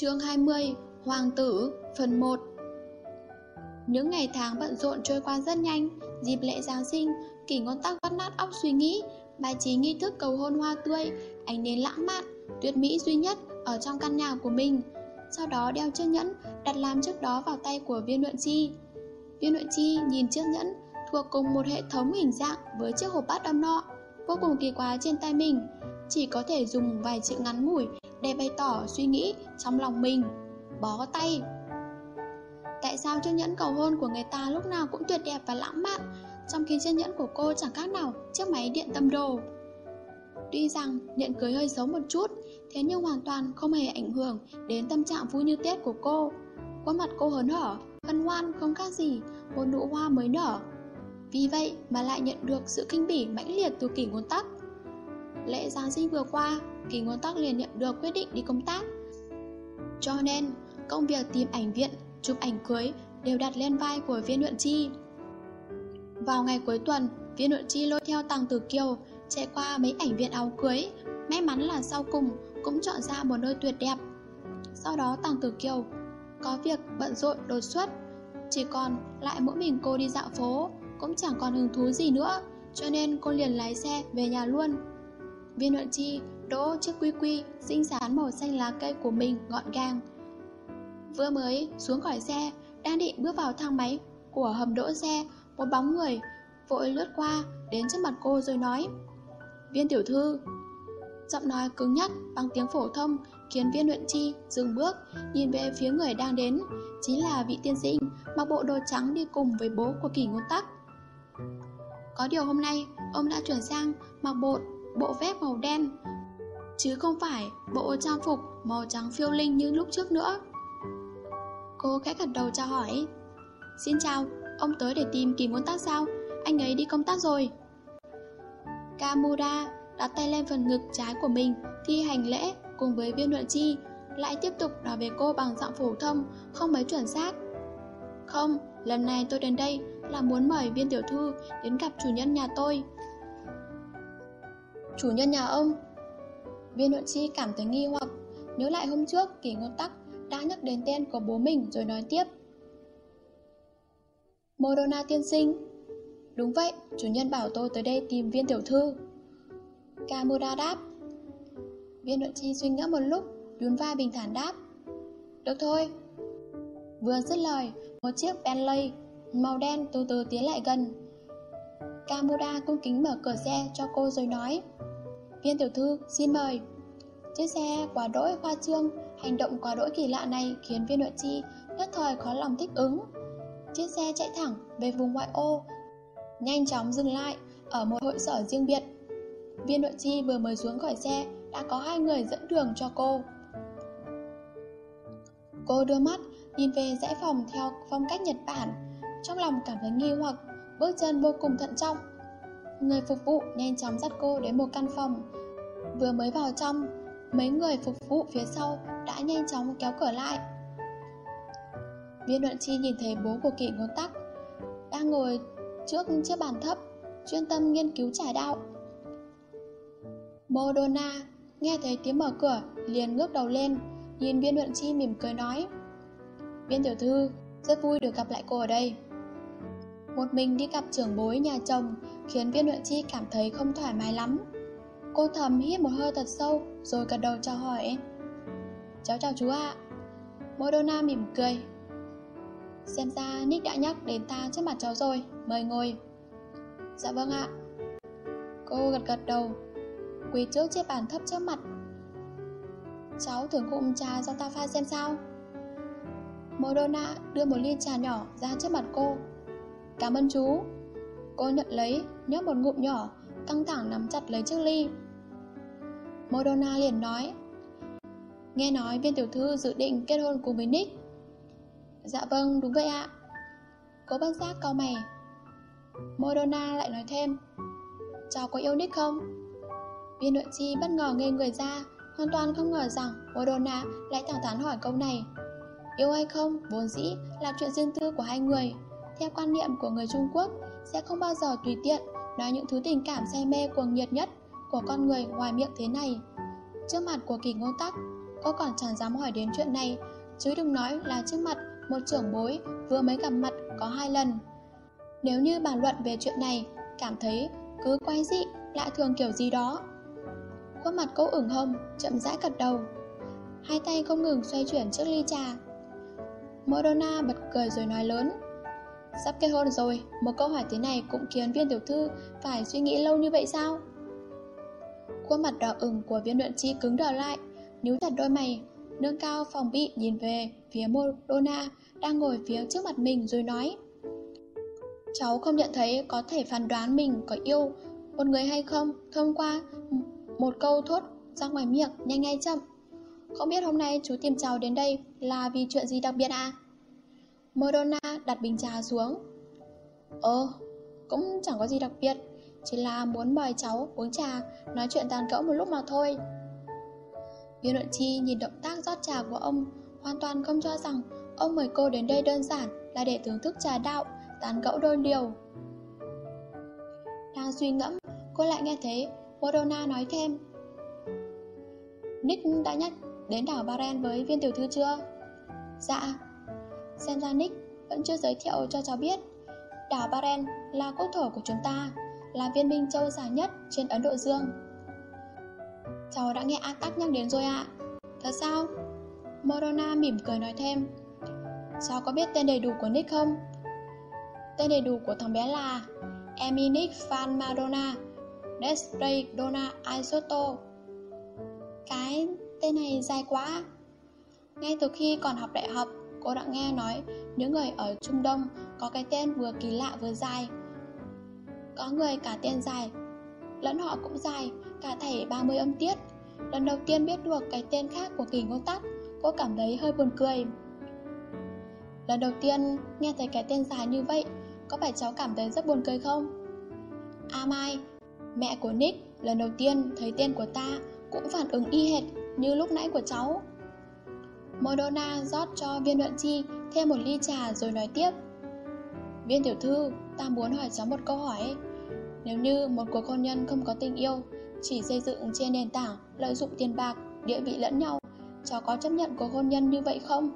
Chương 20 Hoàng tử, Phần 1 Những ngày tháng bận rộn trôi qua rất nhanh, Dịp lễ Giáng sinh, Kỷ ngôn tắc vắt nát óc suy nghĩ, Bài trí nghi thức cầu hôn hoa tươi, Ánh nến lãng mạn Tuyệt mỹ duy nhất Ở trong căn nhà của mình. Sau đó đeo chiếc nhẫn, Đặt làm trước đó vào tay của viên luận chi. Viên luận chi nhìn chiếc nhẫn, Thuộc cùng một hệ thống hình dạng Với chiếc hộp bát âm nọ, Vô cùng kỳ quái trên tay mình. Chỉ có thể dùng vài chữ ngắn ngủi để bày tỏ suy nghĩ trong lòng mình. Bó tay. Tại sao chiếc nhẫn cầu hôn của người ta lúc nào cũng tuyệt đẹp và lãng mạn, trong khi chiếc nhẫn của cô chẳng khác nào chiếc máy điện tâm đồ? Tuy rằng nhận cưới hơi xấu một chút, thế nhưng hoàn toàn không hề ảnh hưởng đến tâm trạng vui như Tết của cô. Khuôn mặt cô hớn hở, hân hoan không khác gì một nụ hoa mới nở. Vì vậy mà lại nhận được sự kinh bỉ mãnh liệt từ kỷ ngôn tắc. Lễ Giáng sinh vừa qua, Kỳ Ngôn Tắc liền nhận được quyết định đi công tác. Cho nên, công việc tìm ảnh viện, chụp ảnh cưới đều đặt lên vai của viên luận chi. Vào ngày cuối tuần, viên luận chi lôi theo Tàng Tử Kiều chạy qua mấy ảnh viện áo cưới. May mắn là sau cùng cũng chọn ra một nơi tuyệt đẹp. Sau đó Tàng Tử Kiều có việc bận rộn đột xuất, chỉ còn lại mỗi mình cô đi dạo phố, cũng chẳng còn hứng thú gì nữa, cho nên cô liền lái xe về nhà luôn. Viên Huận Chi đỗ chiếc quy quy xinh xắn màu xanh lá cây của mình gọn gàng. Vừa mới xuống khỏi xe, đang định bước vào thang máy của hầm đỗ xe, một bóng người vội lướt qua đến trước mặt cô rồi nói Viên tiểu thư Giọng nói cứng nhắc bằng tiếng phổ thông khiến viên luyện chi dừng bước nhìn về phía người đang đến chính là vị tiên sinh mặc bộ đồ trắng đi cùng với bố của kỷ ngôn tắc có điều hôm nay ông đã chuyển sang mặc bộ bộ vest màu đen Chứ không phải bộ trang phục màu trắng phiêu linh như lúc trước nữa. Cô khẽ gật đầu chào hỏi. Xin chào, ông tới để tìm kỳ muốn tác sao? Anh ấy đi công tác rồi. Kamura đặt tay lên phần ngực trái của mình Thi hành lễ cùng với viên luận chi Lại tiếp tục nói về cô bằng giọng phổ thông Không mấy chuẩn xác. Không, lần này tôi đến đây là muốn mời viên tiểu thư đến gặp chủ nhân nhà tôi. Chủ nhân nhà ông. Viên nội chi cảm thấy nghi hoặc Nhớ lại hôm trước kỳ ngôn tắc đã nhắc đến tên của bố mình rồi nói tiếp. Morona tiên sinh. Đúng vậy, chủ nhân bảo tôi tới đây tìm viên tiểu thư. Kamura đáp. Viên nội chi suy ngẫm một lúc Nhún vai bình thản đáp. Được thôi. Vừa dứt lời Một chiếc Bentley màu đen từ từ tiến lại gần. Kamuda cung kính mở cửa xe cho cô rồi nói. Viên tiểu thư, xin mời. Chiếc xe quá đỗi khoa trương Hành động quá đỗi kỳ lạ này khiến viên nội chi nhất thời khó lòng thích ứng. Chiếc xe chạy thẳng về vùng ngoại ô Nhanh chóng dừng lại ở một hội sở riêng biệt. Viên nội chi vừa mới xuống khỏi xe Đã có hai người dẫn đường cho cô. Cô đưa mắt nhìn về dãy phòng theo phong cách Nhật Bản Trong lòng cảm thấy nghi hoặc. Bước chân vô cùng thận trọng. Người phục vụ nhanh chóng dắt cô đến một căn phòng. Vừa mới vào trong, Mấy người phục vụ phía sau đã nhanh chóng kéo cửa lại. Viên luận chi nhìn thấy bố của kỷ ngôn tắc, Đang ngồi trước chiếc bàn thấp, Chuyên tâm nghiên cứu trải đạo. Modona nghe thấy tiếng mở cửa, liền ngước đầu lên, Nhìn viên luận chi mỉm cười nói, Viên tiểu thư, Rất vui được gặp lại cô ở đây. Một mình đi gặp trưởng bối nhà chồng Khiến viên luận chi cảm thấy không thoải mái lắm. Cô thầm hít một hơi thật sâu Rồi gật đầu chào hỏi. Cháu chào chú ạ. Modona mỉm cười. Xem ra Nick đã nhắc đến ta trước mặt cháu rồi, Mời ngồi. Dạ vâng ạ. Cô gật gật đầu. Quỳ trước chiếc bàn thấp trước mặt. Cháu thưởng cụm trà do ta pha xem sao. Modona đưa một ly trà nhỏ ra trước mặt cô. Cảm ơn chú. Cô nhận lấy, nhấp một ngụm nhỏ Căng thẳng nắm chặt lấy chiếc ly. Modona liền nói Nghe nói viên tiểu thư dự định kết hôn cùng với Nick. Dạ vâng, đúng vậy ạ. Cô bất giác cau mày. Modona lại nói thêm Cháu có yêu Nick không? Viên nội chi bất ngờ ngây người ra Hoàn toàn không ngờ rằng Modona lại thẳng thắn hỏi câu này. Yêu hay không, vốn dĩ là chuyện riêng tư của hai người. Theo quan niệm của người Trung Quốc Sẽ không bao giờ tùy tiện nói những thứ tình cảm say mê cuồng nhiệt nhất của con người ngoài miệng thế này. Trước mặt của kỳ ngôn tắc, Cô còn chẳng dám hỏi đến chuyện này Chứ đừng nói là trước mặt một trưởng bối vừa mới gặp mặt có hai lần. Nếu như bàn luận về chuyện này Cảm thấy cứ quay dị lại thường kiểu gì đó. Khuôn mặt cô ửng hồng Chậm rãi gật đầu. Hai tay không ngừng xoay chuyển chiếc ly trà. Modona bật cười rồi nói lớn. Sắp kết hôn rồi, Một câu hỏi thế này cũng khiến viên tiểu thư Phải suy nghĩ lâu như vậy sao Khuôn mặt đỏ ửng của viên luận chi cứng đờ lại, Níu chặt đôi mày, Nâng cao phòng bị nhìn về phía Modona Đang ngồi phía trước mặt mình rồi nói, Cháu không nhận thấy có thể phán đoán mình có yêu một người hay không thông qua một câu thốt ra ngoài miệng, nhanh ngay chậm. Không biết hôm nay chú tìm cháu đến đây là vì chuyện gì đặc biệt à? Madonna đặt bình trà xuống. Ờ, cũng chẳng có gì đặc biệt, chỉ là muốn mời cháu uống trà, nói chuyện tàn cỡ một lúc mà thôi. Viên luận chi nhìn động tác rót trà của ông, hoàn toàn không cho rằng ông mời cô đến đây đơn giản là để thưởng thức trà đạo, tán gẫu đôi điều. Đang suy ngẫm, cô lại nghe thấy Madonna nói thêm. Nick đã nhắc đến đảo Baren với viên tiểu thư chưa? Dạ. Xem ra Nick vẫn chưa giới thiệu cho cháu biết. Đảo Baren là quốc thổ của chúng ta, là viên minh châu dài nhất trên Ấn Độ Dương. Cháu đã nghe A Tắc nhắc đến rồi ạ. Thật sao? Morona mỉm cười nói thêm. Cháu có biết tên đầy đủ của Nick không? Tên đầy đủ của thằng bé là Eminic Van Madonna Desiree Donna Isoto Cái tên này dài quá Ngay từ khi còn học đại học Cô đã nghe nói những người ở Trung Đông có cái tên vừa kỳ lạ vừa dài. Có người cả tên dài, Lẫn họ cũng dài, Cả thảy 30 âm tiết. Lần đầu tiên biết được cái tên khác của kỳ ngôn tắc Cô cảm thấy hơi buồn cười. Lần đầu tiên nghe thấy cái tên dài như vậy, Có phải cháu cảm thấy rất buồn cười không? A Mai, Mẹ của Nick lần đầu tiên thấy tên của ta Cũng phản ứng y hệt như lúc nãy của cháu. Modona rót cho viên luận chi thêm một ly trà rồi nói tiếp. Viên tiểu thư, ta muốn hỏi cháu một câu hỏi. Nếu như một cuộc hôn nhân không có tình yêu Chỉ xây dựng trên nền tảng lợi dụng tiền bạc, địa vị lẫn nhau Cháu có chấp nhận cuộc hôn nhân như vậy không?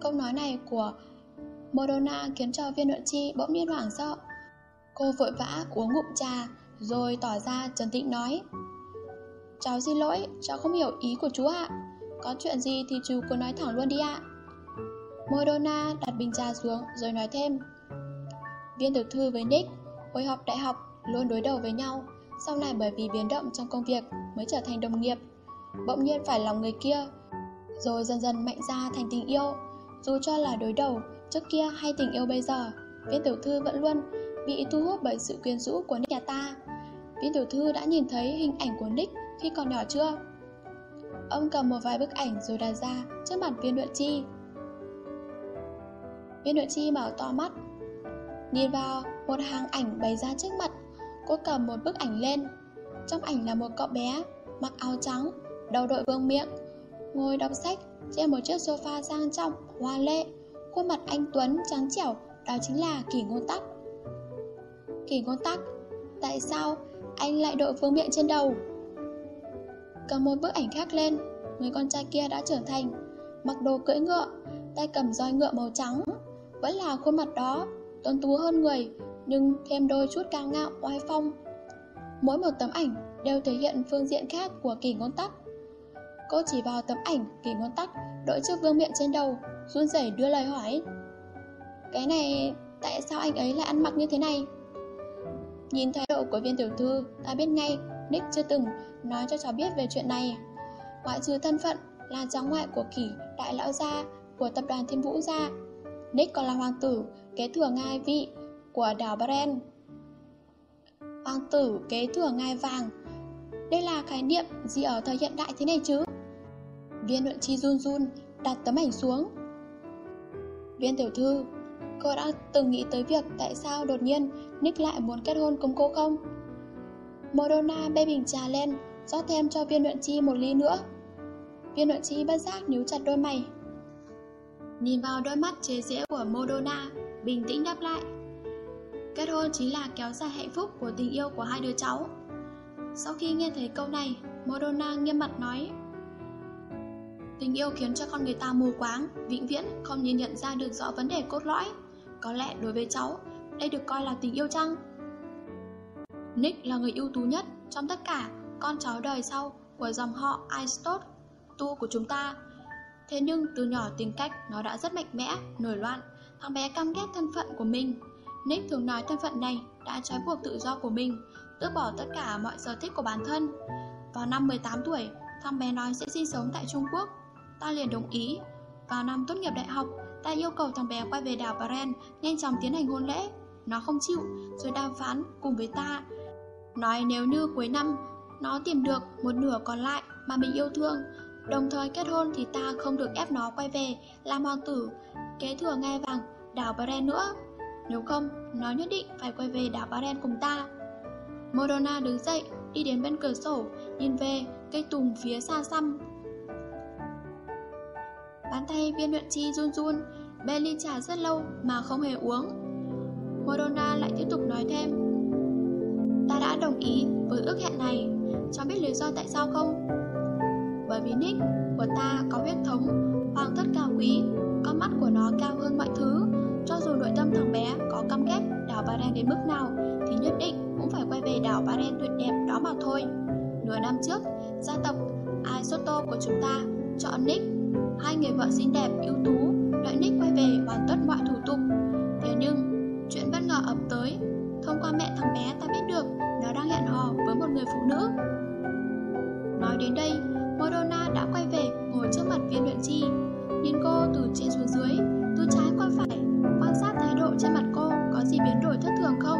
Câu nói này của Modona khiến cho viên luận chi bỗng nhiên hoảng sợ. Cô vội vã uống ngụm trà Rồi tỏ ra trấn tĩnh nói Cháu xin lỗi, cháu không hiểu ý của chú ạ. Có chuyện gì thì chú cứ nói thẳng luôn đi ạ Modona đặt bình trà xuống rồi nói thêm Viên tiểu thư với Nick Hồi học đại học luôn đối đầu với nhau, Sau này bởi vì biến động trong công việc mới trở thành đồng nghiệp Bỗng nhiên phải lòng người kia, Rồi dần dần mạnh ra thành tình yêu Dù cho là đối đầu, trước kia hay tình yêu bây giờ, Viên tiểu thư vẫn luôn bị thu hút bởi sự quyến rũ của Nick nhà ta. Viên tiểu thư đã nhìn thấy hình ảnh của Nick khi còn nhỏ chưa? Ông cầm một vài bức ảnh rồi đặt ra trước mặt viên luận chi. Viên luận chi mở to mắt, nhìn vào một hàng ảnh bày ra trước mặt. Cô cầm một bức ảnh lên. Trong ảnh là một cậu bé mặc áo trắng, đầu đội vương miệng, ngồi đọc sách trên một chiếc sofa sang trọng, hoa lệ. Khuôn mặt anh Tuấn trắng trẻo, đó chính là kỳ ngôn tắc. Kỳ ngôn tắc Tại sao anh lại đội vương miệng trên đầu Cầm một bức ảnh khác lên. Người con trai kia đã trưởng thành. Mặc đồ cưỡi ngựa Tay cầm roi ngựa màu trắng. Vẫn là khuôn mặt đó Tuấn tú hơn người Nhưng thêm đôi chút cao ngạo oai phong. Mỗi một tấm ảnh đều thể hiện phương diện khác của kỳ ngôn tắc. Cô chỉ vào tấm ảnh kỳ ngôn tắc Đội chiếc vương miện trên đầu run rẩy đưa lời hỏi. Cái này Tại sao anh ấy lại ăn mặc như thế này? Nhìn thái độ của viên tiểu thư, ta biết ngay Nick chưa từng nói cho cháu biết về chuyện này. Ngoại trừ thân phận là cháu ngoại của kỷ đại lão gia của tập đoàn Thiên Vũ gia. Nick còn là hoàng tử kế thừa ngai vị của đảo Bren. Hoàng tử kế thừa ngai vàng. Đây là khái niệm gì ở thời hiện đại thế này chứ? Viên luận chi run run đặt tấm ảnh xuống. Viên tiểu thư, Cô đã từng nghĩ tới việc tại sao đột nhiên Nick lại muốn kết hôn cùng cô không? Morona bê bình trà lên, rót thêm cho viên luyện chi một ly nữa. Viên luyện chi bất giác níu chặt đôi mày. Nhìn vào đôi mắt chế giễu của Modona, bình tĩnh đáp lại. Kết hôn chính là kéo dài hạnh phúc của tình yêu của hai đứa cháu. Sau khi nghe thấy câu này, Modona nghiêm mặt nói Tình yêu khiến cho con người ta mù quáng, vĩnh viễn không nhìn nhận ra được rõ vấn đề cốt lõi. Có lẽ đối với cháu, đây được coi là tình yêu chăng? Nick là người ưu tú nhất trong tất cả con cháu đời sau của dòng họ Aistot, tu của chúng ta. Thế nhưng từ nhỏ tính cách nó đã rất mạnh mẽ, nổi loạn. Thằng bé căm ghét thân phận của mình. Nick thường nói thân phận này đã trói buộc tự do của mình, tước bỏ tất cả mọi sở thích của bản thân. Vào năm 18 tuổi, thằng bé nói sẽ sinh sống tại Trung Quốc. Ta liền đồng ý. Vào năm tốt nghiệp đại học, ta yêu cầu thằng bé quay về đảo Baren, nhanh chóng tiến hành hôn lễ. Nó không chịu, rồi đàm phán cùng với ta. Nói nếu như cuối năm nó tìm được một nửa còn lại mà mình yêu thương, đồng thời kết hôn thì ta không được ép nó quay về làm hoàng tử, kế thừa ngai vàng đảo Baren nữa. Nếu không, nó nhất định phải quay về đảo Baren cùng ta. Morona đứng dậy, đi đến bên cửa sổ, nhìn về cây tùng phía xa xăm. Bàn tay viên luyện chi run run, bê ly trà rất lâu mà không hề uống. Morona lại tiếp tục nói thêm. Ta đã đồng ý với ước hẹn này, cháu biết lý do tại sao không? Bởi vì Nick của ta có huyết thống, hoàng thất cao quý, con mắt của nó cao hơn mọi thứ. Cho dù nội tâm thằng bé có căm ghét đảo Baren đến mức nào, thì nhất định cũng phải quay về đảo Baren tuyệt đẹp đó mà thôi. Nửa năm trước, gia tộc Aisoto của chúng ta chọn Nick, hai người vợ xinh đẹp, ưu tú, đợi Nick quay về hoàn tất mọi thủ tục. Thế nhưng, chuyện bất ngờ ập tới, thông qua mẹ thằng bé ta biết được nó đang hẹn hò với một người phụ nữ. Nói đến đây, Madonna đã quay về ngồi trước mặt viên luyện chi, nhìn cô từ trên xuống dưới, từ trái qua phải, quan sát thái độ trên mặt cô có gì biến đổi thất thường không.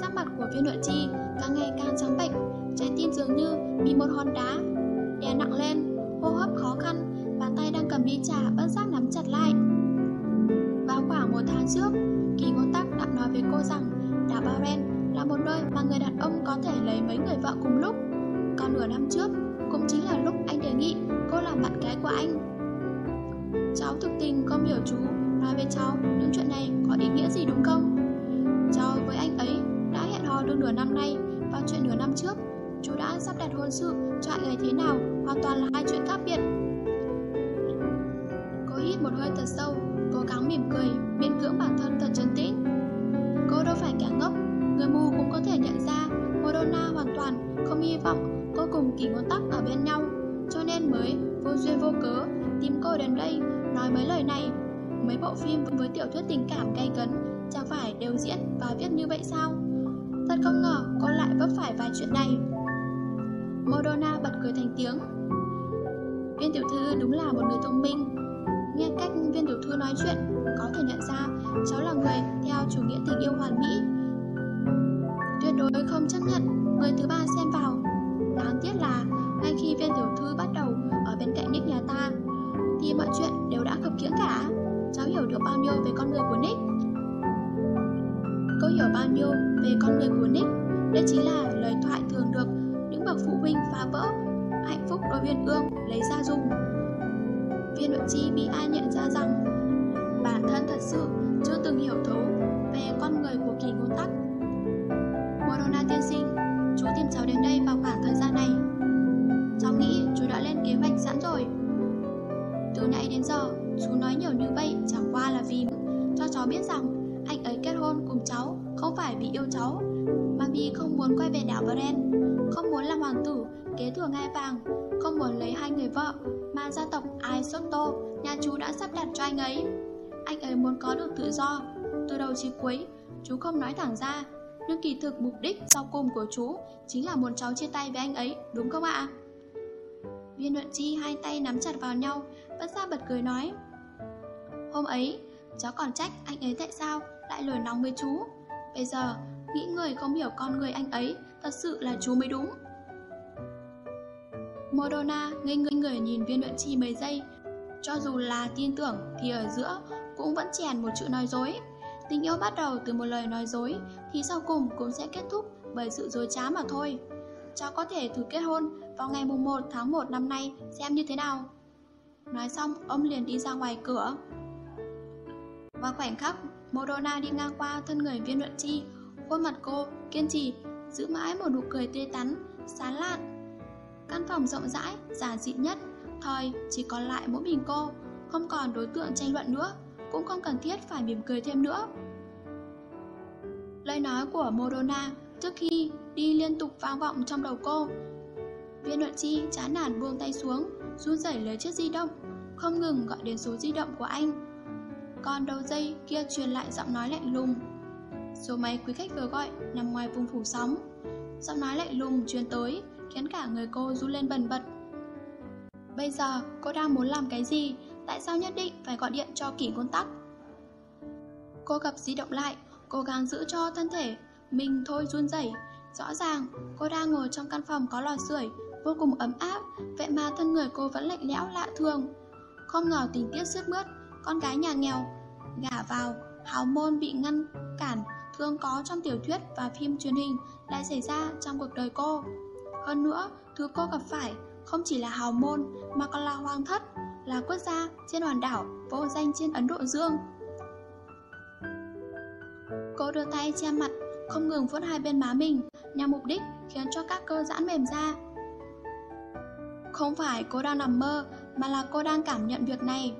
Sắc mặt của viên luyện chi anh. Cháu thực tình không hiểu chú nói với cháu những chuyện này có ý nghĩa gì đúng không? Cháu với anh ấy đã hẹn hò được nửa năm nay và chuyện nửa năm trước chú đã sắp đặt hôn sự cho anh ấy thế nào hoàn toàn là hai chuyện khác biệt. Cô hít một hơi thật sâu, duyên vô cớ tìm cô đến đây nói mấy lời này. Mấy bộ phim với tiểu thuyết tình cảm gay cấn chẳng phải đều diễn và viết như vậy sao? Thật không ngờ cô lại vấp phải vài chuyện này. Madonna bật cười thành tiếng. Viên tiểu thư đúng là một người thông minh. Nghe cách viên tiểu thư nói chuyện, có thể nhận ra cháu là người theo chủ nghĩa tình yêu hoàn mỹ. Tuyệt đối không chấp nhận người thứ ba xem vào. Nhiêu về con người của Nick? Cô hiểu bao nhiêu về con người của Nick? Đây chính là lời thoại thường được những bậc phụ huynh phá vỡ hạnh phúc đôi viên ương lấy ra dùng. Viên luận chi bị ai nhận ra rằng bản thân thật sự chưa từng hiểu thấu về con người của kỳ ngôn tắc. Cháu biết rằng anh ấy kết hôn cùng cháu không phải vì yêu cháu, mà vì không muốn quay về đảo Bren, không muốn làm hoàng tử, kế thừa ngai vàng, không muốn lấy hai người vợ mà gia tộc Aisoto nhà chú đã sắp đặt cho anh ấy. Anh ấy muốn có được tự do, từ đầu chí cuối, chú không nói thẳng ra, nhưng kỳ thực mục đích sau cùng của chú chính là muốn cháu chia tay với anh ấy, đúng không ạ? Viên luận chi hai tay nắm chặt vào nhau, bất ra bật cười nói. Hôm ấy, cháu còn trách anh ấy tại sao lại lừa nóng với chú. Bây giờ, nghĩ người không hiểu con người anh ấy, thật sự là chú mới đúng. Modona ngây ngây người nhìn viên luận chi mấy giây, cho dù là tin tưởng thì ở giữa cũng vẫn chèn một chữ nói dối. Tình yêu bắt đầu từ một lời nói dối thì sau cùng cũng sẽ kết thúc bởi sự dối trá mà thôi. Cháu có thể thử kết hôn vào ngày mùng 1 tháng 1 năm nay xem như thế nào. Nói xong, ông liền đi ra ngoài cửa. Và khoảnh khắc, Modona đi ngang qua thân người viên luận chi, khuôn mặt cô kiên trì, giữ mãi một nụ cười tươi tắn, sán lạn. Căn phòng rộng rãi, giản dị nhất, thời chỉ còn lại mỗi mình cô, không còn đối tượng tranh luận nữa, cũng không cần thiết phải mỉm cười thêm nữa. Lời nói của Modona trước khi đi liên tục vang vọng trong đầu cô. Viên luận chi chán nản buông tay xuống, run rẩy lấy chiếc di động, không ngừng gọi đến số di động của anh. Còn đầu dây kia truyền lại giọng nói lạnh lùng. Số máy quý khách vừa gọi nằm ngoài vùng phủ sóng. Giọng nói lạnh lùng truyền tới, khiến cả người cô run lên bần bật. Bây giờ cô đang muốn làm cái gì? Tại sao nhất định phải gọi điện cho kỷ ngôn tắc? Cô gặp di động lại, cố gắng giữ cho thân thể mình thôi run rẩy. Rõ ràng cô đang ngồi trong căn phòng có lò sưởi vô cùng ấm áp, vậy mà thân người cô vẫn lạnh lẽo lạ thường. Không ngờ tình tiết sướt mướt, con gái nhà nghèo gả vào, hào môn bị ngăn cản thường có trong tiểu thuyết và phim truyền hình lại xảy ra trong cuộc đời cô. Hơn nữa, thứ cô gặp phải không chỉ là hào môn mà còn là hoàng thất, là quốc gia trên hòn đảo vô danh trên Ấn Độ Dương. Cô đưa tay che mặt, không ngừng vuốt hai bên má mình, nhằm mục đích khiến cho các cơ giãn mềm ra. Không phải cô đang nằm mơ, mà là cô đang cảm nhận việc này.